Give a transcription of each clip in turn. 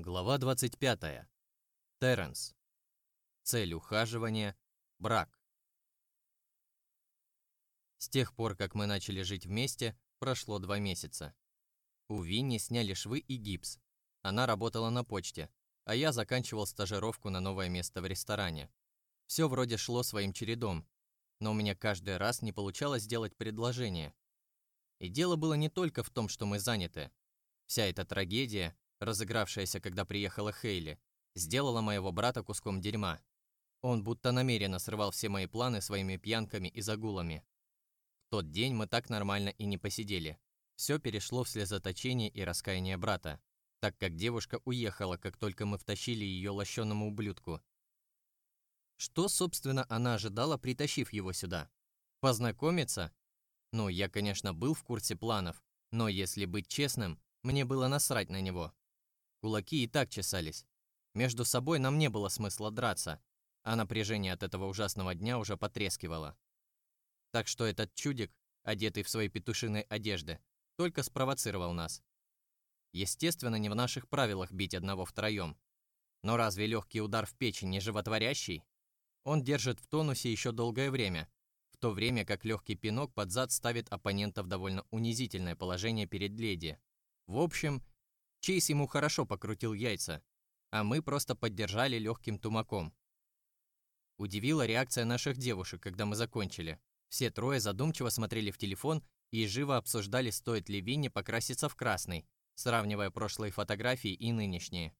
Глава 25. Терренс. Цель ухаживания – брак. С тех пор, как мы начали жить вместе, прошло два месяца. У Винни сняли швы и гипс. Она работала на почте, а я заканчивал стажировку на новое место в ресторане. Все вроде шло своим чередом, но у меня каждый раз не получалось сделать предложение. И дело было не только в том, что мы заняты. Вся эта трагедия, разыгравшаяся, когда приехала Хейли, сделала моего брата куском дерьма. Он будто намеренно срывал все мои планы своими пьянками и загулами. В тот день мы так нормально и не посидели. Все перешло в слезоточение и раскаяние брата, так как девушка уехала, как только мы втащили ее лощенному ублюдку. Что, собственно, она ожидала, притащив его сюда? Познакомиться? Ну, я, конечно, был в курсе планов, но если быть честным, мне было насрать на него. Кулаки и так чесались. Между собой нам не было смысла драться, а напряжение от этого ужасного дня уже потрескивало. Так что этот чудик, одетый в свои петушиные одежды, только спровоцировал нас. Естественно, не в наших правилах бить одного втроем. Но разве легкий удар в печень не животворящий? Он держит в тонусе еще долгое время, в то время как легкий пинок под зад ставит оппонента в довольно унизительное положение перед леди. В общем, Чейз ему хорошо покрутил яйца, а мы просто поддержали легким тумаком. Удивила реакция наших девушек, когда мы закончили. Все трое задумчиво смотрели в телефон и живо обсуждали, стоит ли Винни покраситься в красный, сравнивая прошлые фотографии и нынешние.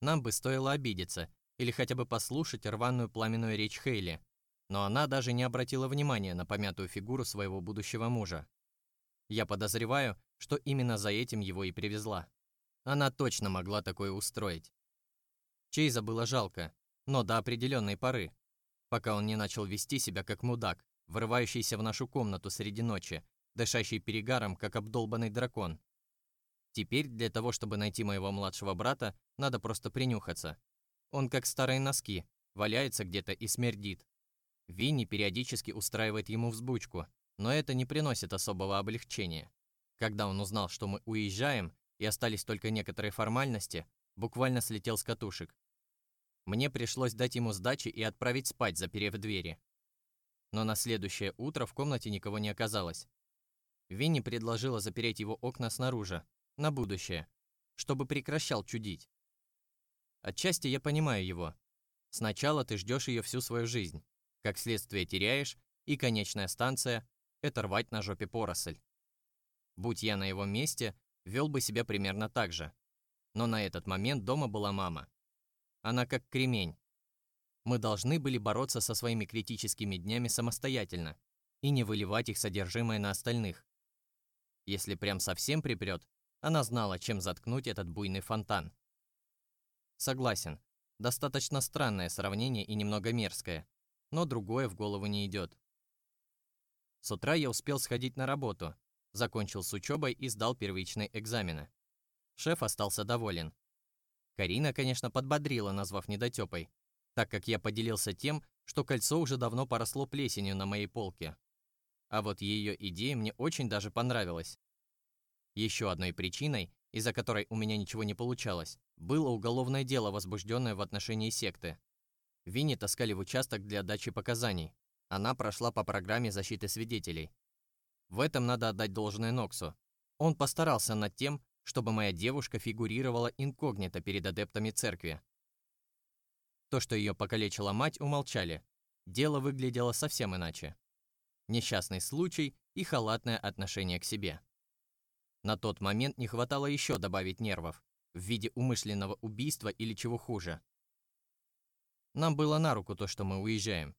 Нам бы стоило обидеться или хотя бы послушать рваную пламенную речь Хейли, но она даже не обратила внимания на помятую фигуру своего будущего мужа. Я подозреваю, что именно за этим его и привезла. Она точно могла такое устроить. Чейза было жалко, но до определенной поры, пока он не начал вести себя как мудак, врывающийся в нашу комнату среди ночи, дышащий перегаром, как обдолбанный дракон. Теперь для того, чтобы найти моего младшего брата, надо просто принюхаться. Он как старые носки, валяется где-то и смердит. Винни периодически устраивает ему взбучку, но это не приносит особого облегчения. Когда он узнал, что мы уезжаем и остались только некоторые формальности, буквально слетел с катушек. Мне пришлось дать ему сдачи и отправить спать, заперев двери. Но на следующее утро в комнате никого не оказалось. Винни предложила запереть его окна снаружи, на будущее, чтобы прекращал чудить. Отчасти я понимаю его. Сначала ты ждешь ее всю свою жизнь, как следствие теряешь, и конечная станция это рвать на жопе поросль. Будь я на его месте, вел бы себя примерно так же. Но на этот момент дома была мама. Она как кремень. Мы должны были бороться со своими критическими днями самостоятельно и не выливать их содержимое на остальных. Если прям совсем припрет, она знала, чем заткнуть этот буйный фонтан. Согласен, достаточно странное сравнение и немного мерзкое, но другое в голову не идет. С утра я успел сходить на работу, закончил с учебой и сдал первичные экзамены. Шеф остался доволен. Карина, конечно, подбодрила, назвав недотёпой, так как я поделился тем, что кольцо уже давно поросло плесенью на моей полке. А вот ее идея мне очень даже понравилась. Еще одной причиной, из-за которой у меня ничего не получалось, было уголовное дело, возбужденное в отношении секты. Винни таскали в участок для дачи показаний, она прошла по программе защиты свидетелей. В этом надо отдать должное Ноксу. Он постарался над тем, чтобы моя девушка фигурировала инкогнито перед адептами церкви. То, что ее покалечила мать, умолчали. Дело выглядело совсем иначе. Несчастный случай и халатное отношение к себе. На тот момент не хватало еще добавить нервов в виде умышленного убийства или чего хуже. Нам было на руку то, что мы уезжаем.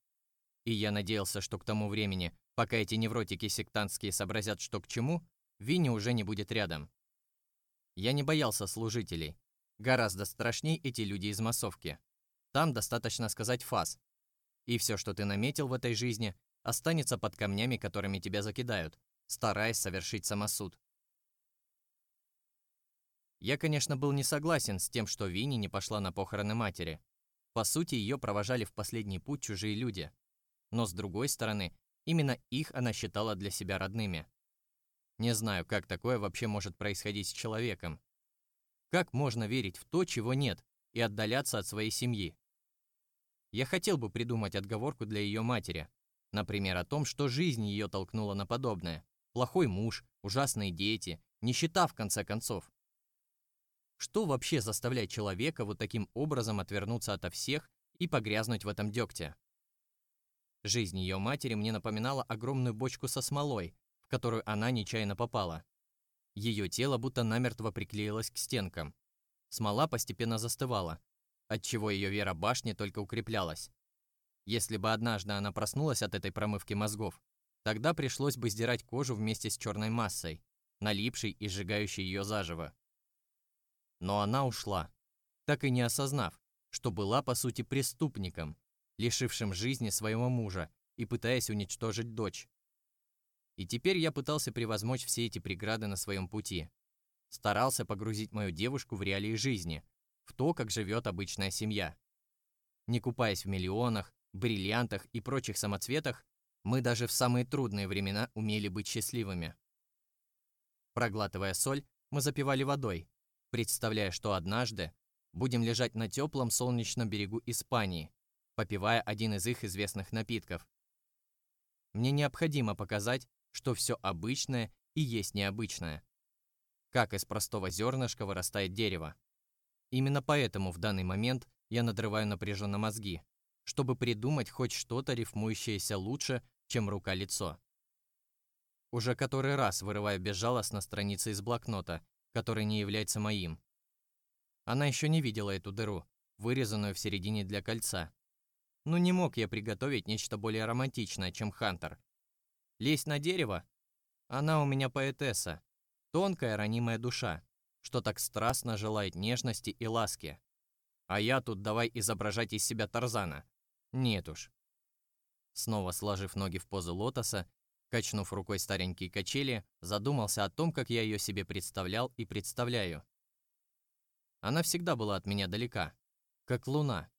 И я надеялся, что к тому времени, пока эти невротики сектантские сообразят, что к чему, Винни уже не будет рядом. Я не боялся служителей. Гораздо страшней эти люди из массовки. Там достаточно сказать фас. И все, что ты наметил в этой жизни, останется под камнями, которыми тебя закидают, стараясь совершить самосуд. Я, конечно, был не согласен с тем, что Винни не пошла на похороны матери. По сути, ее провожали в последний путь чужие люди но с другой стороны, именно их она считала для себя родными. Не знаю, как такое вообще может происходить с человеком. Как можно верить в то, чего нет, и отдаляться от своей семьи? Я хотел бы придумать отговорку для ее матери. Например, о том, что жизнь ее толкнула на подобное. Плохой муж, ужасные дети, нищета в конце концов. Что вообще заставляет человека вот таким образом отвернуться ото всех и погрязнуть в этом дегте? Жизнь ее матери мне напоминала огромную бочку со смолой, в которую она нечаянно попала. Ее тело будто намертво приклеилось к стенкам. Смола постепенно застывала, отчего ее вера башни только укреплялась. Если бы однажды она проснулась от этой промывки мозгов, тогда пришлось бы сдирать кожу вместе с черной массой, налипшей и сжигающей ее заживо. Но она ушла, так и не осознав, что была по сути преступником, лишившим жизни своего мужа и пытаясь уничтожить дочь. И теперь я пытался превозмочь все эти преграды на своем пути. Старался погрузить мою девушку в реалии жизни, в то, как живет обычная семья. Не купаясь в миллионах, бриллиантах и прочих самоцветах, мы даже в самые трудные времена умели быть счастливыми. Проглатывая соль, мы запивали водой, представляя, что однажды будем лежать на теплом солнечном берегу Испании, попивая один из их известных напитков. Мне необходимо показать, что все обычное и есть необычное. Как из простого зернышка вырастает дерево. Именно поэтому в данный момент я надрываю напряженно мозги, чтобы придумать хоть что-то, рифмующееся лучше, чем рука-лицо. Уже который раз вырываю безжалостно страницы из блокнота, который не является моим. Она еще не видела эту дыру, вырезанную в середине для кольца. Но не мог я приготовить нечто более романтичное, чем Хантер, Лезть на дерево? Она у меня поэтесса, тонкая ранимая душа, что так страстно желает нежности и ласки. А я тут давай изображать из себя Тарзана. Нет уж. Снова сложив ноги в позу лотоса, качнув рукой старенькие качели, задумался о том, как я ее себе представлял и представляю. Она всегда была от меня далека, как луна.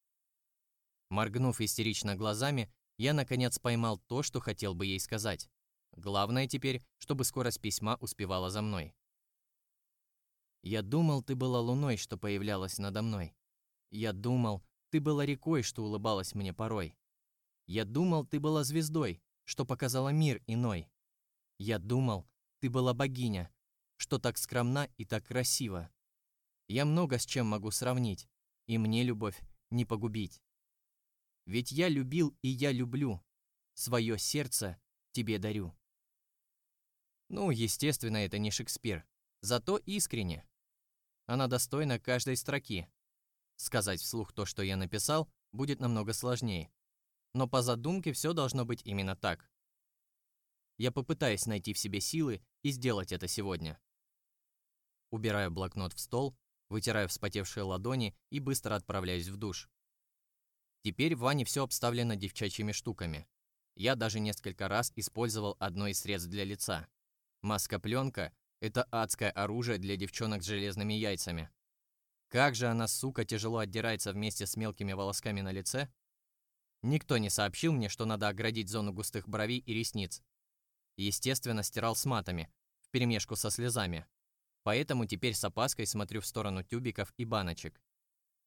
Моргнув истерично глазами, я наконец поймал то, что хотел бы ей сказать. Главное теперь, чтобы скорость письма успевала за мной. Я думал, ты была луной, что появлялась надо мной. Я думал, ты была рекой, что улыбалась мне порой. Я думал, ты была звездой, что показала мир иной. Я думал, ты была богиня, что так скромна и так красива. Я много с чем могу сравнить, и мне любовь не погубить. Ведь я любил и я люблю, свое сердце тебе дарю. Ну, естественно, это не Шекспир. Зато искренне. Она достойна каждой строки. Сказать вслух то, что я написал, будет намного сложнее. Но по задумке все должно быть именно так. Я попытаюсь найти в себе силы и сделать это сегодня. Убираю блокнот в стол, вытираю вспотевшие ладони и быстро отправляюсь в душ. Теперь в ванне все обставлено девчачьими штуками. Я даже несколько раз использовал одно из средств для лица. Маска-пленка – это адское оружие для девчонок с железными яйцами. Как же она, сука, тяжело отдирается вместе с мелкими волосками на лице. Никто не сообщил мне, что надо оградить зону густых бровей и ресниц. Естественно, стирал с матами, вперемешку со слезами. Поэтому теперь с опаской смотрю в сторону тюбиков и баночек.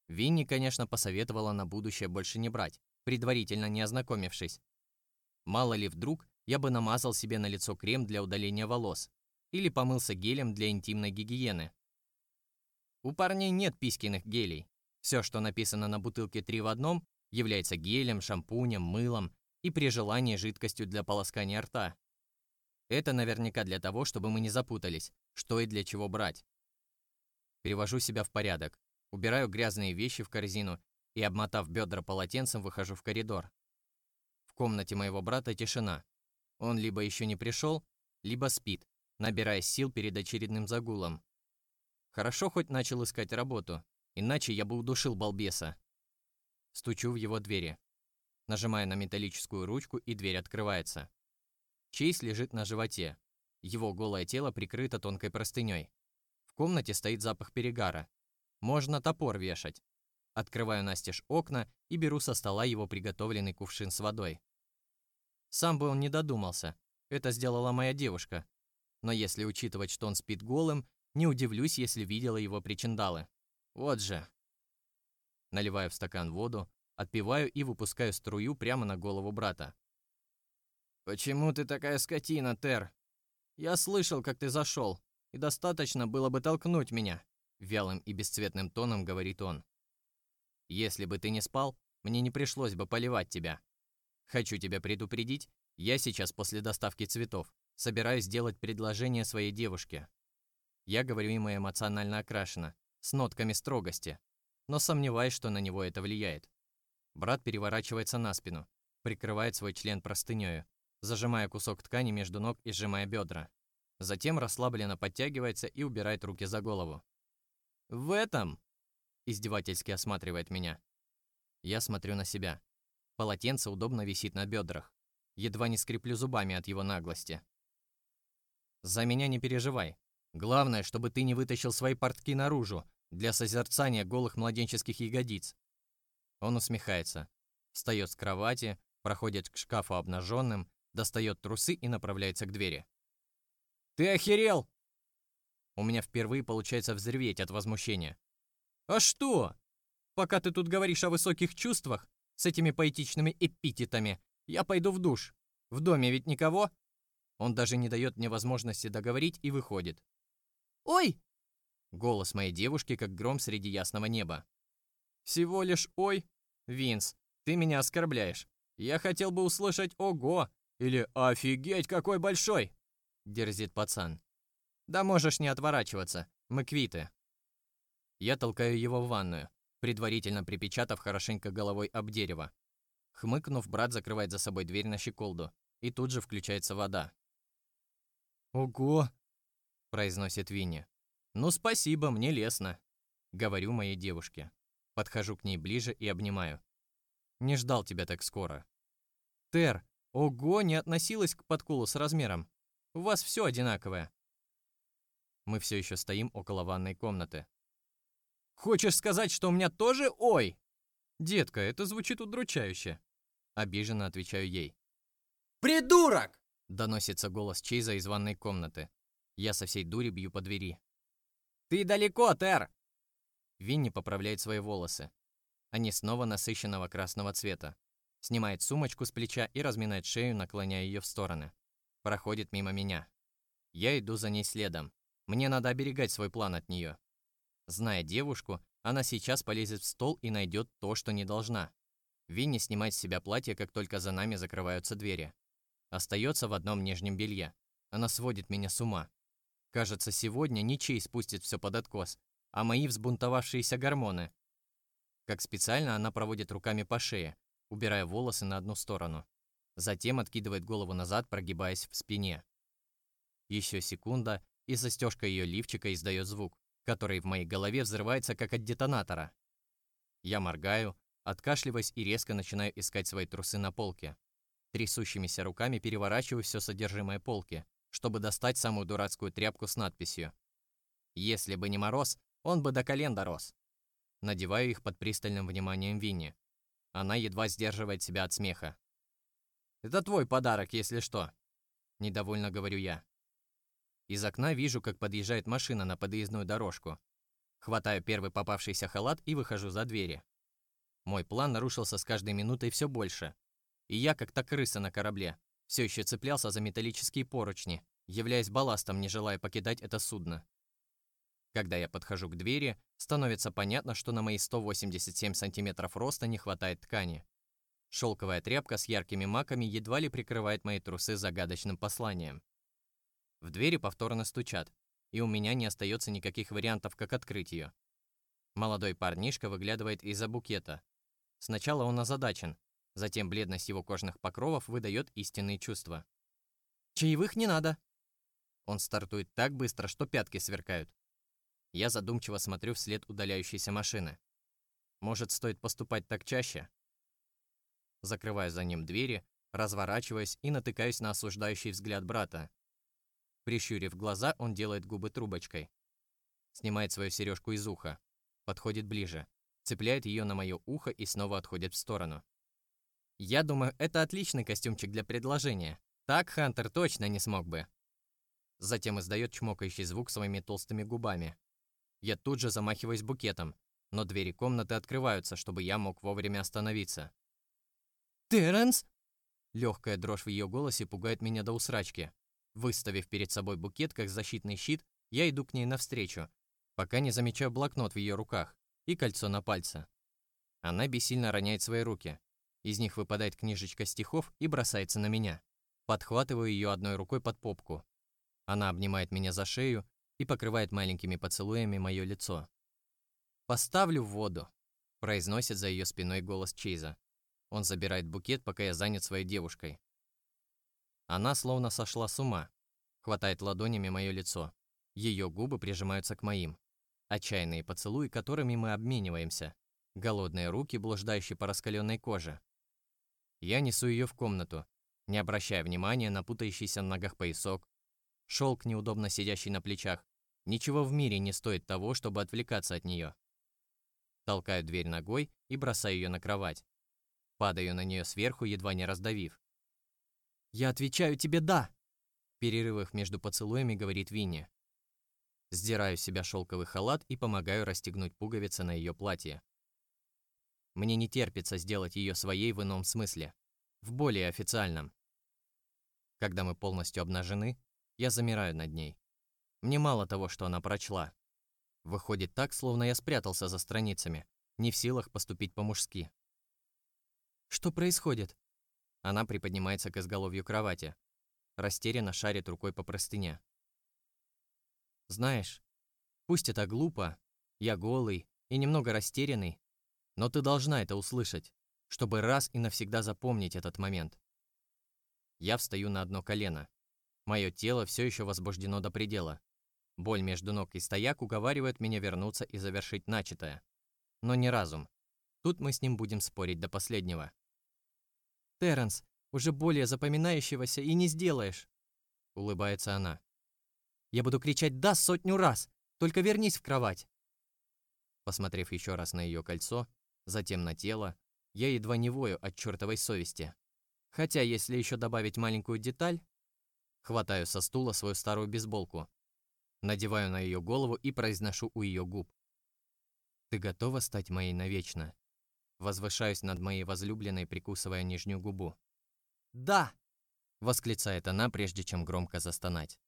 Винни, конечно, посоветовала на будущее больше не брать, предварительно не ознакомившись. Мало ли вдруг я бы намазал себе на лицо крем для удаления волос или помылся гелем для интимной гигиены. У парней нет писькиных гелей. Все, что написано на бутылке 3 в одном, является гелем, шампунем, мылом и при желании жидкостью для полоскания рта. Это наверняка для того, чтобы мы не запутались, что и для чего брать. Перевожу себя в порядок, убираю грязные вещи в корзину и, обмотав бедра полотенцем, выхожу в коридор. В комнате моего брата тишина, он либо еще не пришел, либо спит, набирая сил перед очередным загулом. Хорошо хоть начал искать работу, иначе я бы удушил балбеса. Стучу в его двери. Нажимаю на металлическую ручку, и дверь открывается. Чейз лежит на животе. Его голое тело прикрыто тонкой простыней. В комнате стоит запах перегара. Можно топор вешать. Открываю настежь окна и беру со стола его приготовленный кувшин с водой. Сам бы он не додумался. Это сделала моя девушка. Но если учитывать, что он спит голым, Не удивлюсь, если видела его причиндалы. Вот же. Наливаю в стакан воду, отпиваю и выпускаю струю прямо на голову брата. «Почему ты такая скотина, Тер? Я слышал, как ты зашел, и достаточно было бы толкнуть меня», вялым и бесцветным тоном говорит он. «Если бы ты не спал, мне не пришлось бы поливать тебя. Хочу тебя предупредить, я сейчас после доставки цветов собираюсь сделать предложение своей девушке. Я говорю ему эмоционально окрашенно, с нотками строгости, но сомневаюсь, что на него это влияет. Брат переворачивается на спину, прикрывает свой член простынёю, зажимая кусок ткани между ног и сжимая бедра. Затем расслабленно подтягивается и убирает руки за голову. «В этом?» – издевательски осматривает меня. Я смотрю на себя. Полотенце удобно висит на бедрах. Едва не скреплю зубами от его наглости. «За меня не переживай. Главное, чтобы ты не вытащил свои портки наружу для созерцания голых младенческих ягодиц. Он усмехается, встает с кровати, проходит к шкафу обнаженным, достает трусы и направляется к двери. «Ты охерел?» У меня впервые получается взреветь от возмущения. «А что? Пока ты тут говоришь о высоких чувствах, с этими поэтичными эпитетами, я пойду в душ. В доме ведь никого?» Он даже не дает мне возможности договорить и выходит. «Ой!» Голос моей девушки, как гром среди ясного неба. «Всего лишь ой? Винс, ты меня оскорбляешь. Я хотел бы услышать «Ого!» или «Офигеть, какой большой!» Дерзит пацан. «Да можешь не отворачиваться, мы квиты». Я толкаю его в ванную, предварительно припечатав хорошенько головой об дерево. Хмыкнув, брат закрывает за собой дверь на щеколду, и тут же включается вода. «Ого!» – произносит Винни. «Ну спасибо, мне лестно», – говорю моей девушке. Подхожу к ней ближе и обнимаю. «Не ждал тебя так скоро». «Тер, ого, не относилась к подкулу с размером. У вас все одинаковое». Мы все еще стоим около ванной комнаты. «Хочешь сказать, что у меня тоже ой?» «Детка, это звучит удручающе», – обиженно отвечаю ей. «Придурок!» – доносится голос Чейза из ванной комнаты. Я со всей дури бью по двери. «Ты далеко, Тер!» Винни поправляет свои волосы. Они снова насыщенного красного цвета. Снимает сумочку с плеча и разминает шею, наклоняя ее в стороны. Проходит мимо меня. Я иду за ней следом. Мне надо оберегать свой план от нее. Зная девушку, она сейчас полезет в стол и найдет то, что не должна. Винни снимает с себя платье, как только за нами закрываются двери. Остается в одном нижнем белье. Она сводит меня с ума. Кажется, сегодня ничей спустит все под откос, а мои взбунтовавшиеся гормоны. Как специально она проводит руками по шее, убирая волосы на одну сторону. Затем откидывает голову назад, прогибаясь в спине. Еще секунда, и застежка ее лифчика издает звук, который в моей голове взрывается как от детонатора. Я моргаю, откашливаясь и резко начинаю искать свои трусы на полке. Трясущимися руками переворачиваю все содержимое полки, чтобы достать самую дурацкую тряпку с надписью. Если бы не мороз, он бы до колен дорос. Надеваю их под пристальным вниманием Винни. Она едва сдерживает себя от смеха. «Это твой подарок, если что», – недовольно говорю я. Из окна вижу, как подъезжает машина на подъездную дорожку. Хватаю первый попавшийся халат и выхожу за двери. Мой план нарушился с каждой минутой все больше. И я, как та крыса на корабле, все еще цеплялся за металлические поручни, являясь балластом, не желая покидать это судно. Когда я подхожу к двери, становится понятно, что на мои 187 сантиметров роста не хватает ткани. Шелковая тряпка с яркими маками едва ли прикрывает мои трусы загадочным посланием. В двери повторно стучат, и у меня не остается никаких вариантов, как открыть ее. Молодой парнишка выглядывает из-за букета. Сначала он озадачен, Затем бледность его кожных покровов выдает истинные чувства. «Чаевых не надо!» Он стартует так быстро, что пятки сверкают. Я задумчиво смотрю вслед удаляющейся машины. Может, стоит поступать так чаще? Закрываю за ним двери, разворачиваюсь и натыкаюсь на осуждающий взгляд брата. Прищурив глаза, он делает губы трубочкой. Снимает свою сережку из уха. Подходит ближе. Цепляет ее на мое ухо и снова отходит в сторону. Я думаю, это отличный костюмчик для предложения. Так Хантер точно не смог бы. Затем издает чмокающий звук своими толстыми губами. Я тут же замахиваюсь букетом, но двери комнаты открываются, чтобы я мог вовремя остановиться. «Терренс?» Легкая дрожь в ее голосе пугает меня до усрачки. Выставив перед собой букет как защитный щит, я иду к ней навстречу, пока не замечаю блокнот в ее руках и кольцо на пальце. Она бессильно роняет свои руки. Из них выпадает книжечка стихов и бросается на меня. Подхватываю ее одной рукой под попку. Она обнимает меня за шею и покрывает маленькими поцелуями мое лицо. «Поставлю в воду», – произносит за ее спиной голос Чейза. Он забирает букет, пока я занят своей девушкой. Она словно сошла с ума, хватает ладонями мое лицо. Ее губы прижимаются к моим. Отчаянные поцелуи, которыми мы обмениваемся. Голодные руки, блуждающие по раскаленной коже. Я несу ее в комнату, не обращая внимания на путающийся в ногах поясок, шелк, неудобно сидящий на плечах. Ничего в мире не стоит того, чтобы отвлекаться от нее. Толкаю дверь ногой и бросаю ее на кровать. Падаю на нее сверху, едва не раздавив. «Я отвечаю тебе «да!»» В перерывах между поцелуями говорит Винни. Сдираю с себя шелковый халат и помогаю расстегнуть пуговицы на ее платье. Мне не терпится сделать ее своей в ином смысле, в более официальном. Когда мы полностью обнажены, я замираю над ней. Мне мало того, что она прочла. Выходит так, словно я спрятался за страницами, не в силах поступить по-мужски. Что происходит? Она приподнимается к изголовью кровати. Растерянно шарит рукой по простыне. Знаешь, пусть это глупо, я голый и немного растерянный, но ты должна это услышать, чтобы раз и навсегда запомнить этот момент. Я встаю на одно колено. Мое тело все еще возбуждено до предела. Боль между ног и стояк уговаривает меня вернуться и завершить начатое. Но не разум. Тут мы с ним будем спорить до последнего. Терренс, уже более запоминающегося и не сделаешь. Улыбается она. Я буду кричать «да» сотню раз. Только вернись в кровать. Посмотрев еще раз на ее кольцо, затем на тело, я едва не вою от чертовой совести. Хотя, если еще добавить маленькую деталь, хватаю со стула свою старую бейсболку, надеваю на ее голову и произношу у ее губ. «Ты готова стать моей навечно?» Возвышаюсь над моей возлюбленной, прикусывая нижнюю губу. «Да!» — восклицает она, прежде чем громко застонать.